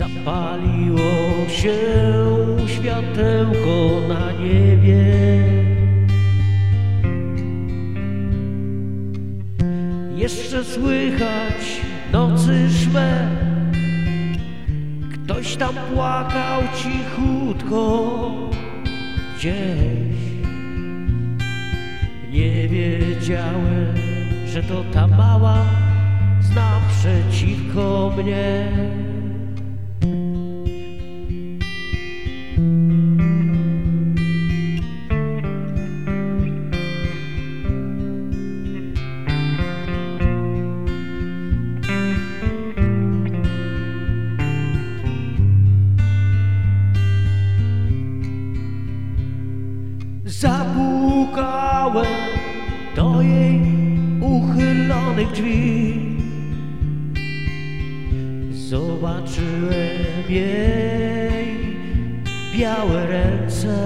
Zapaliło się światełko na niebie. Jeszcze słychać nocy szme Ktoś tam płakał cichutko gdzieś. Nie wiedziałem, że to ta mała z naprzeciwko mnie Zapukałem do jej uchylonych drzwi. Zobaczyłem jej białe ręce.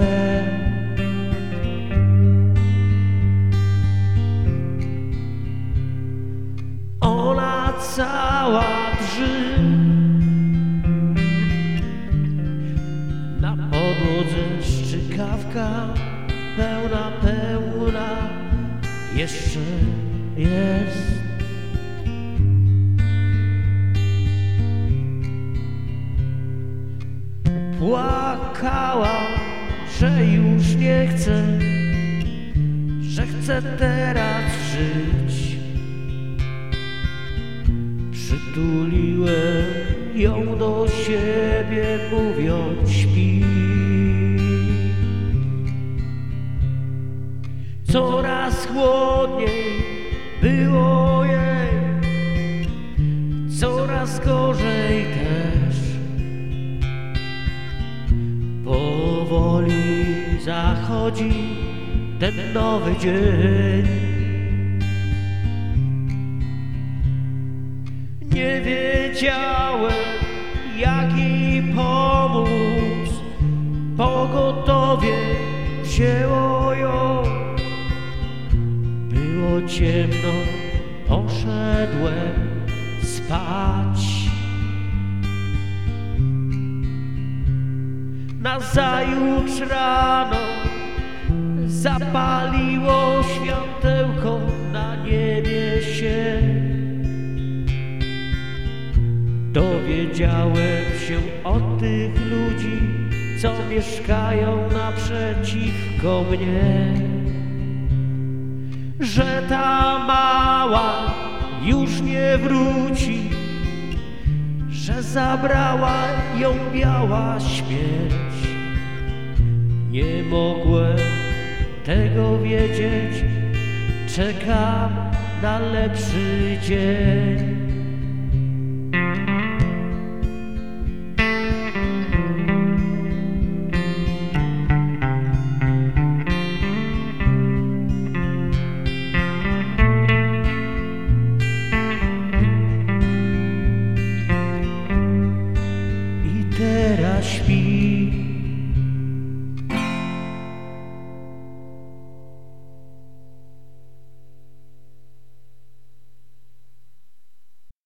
Ona cała drży Na podłodze szczykawka pełna, pełna jeszcze jest. Płakała, że już nie chce, że chce teraz żyć. Przytuliłem ją do siebie, mówiąc śpi. Coraz chłodniej było jej, coraz gorzej też. Powoli zachodzi ten nowy dzień. Nie wiedziałem, jak jej pomóc, pogotowie wzięło Ciemno, poszedłem spać. Nazajutrz rano zapaliło światełko na niebie się. Dowiedziałem się od tych ludzi, co mieszkają naprzeciwko mnie że ta mała już nie wróci, że zabrała ją biała śmierć. Nie mogłem tego wiedzieć, czekam na lepszy dzień.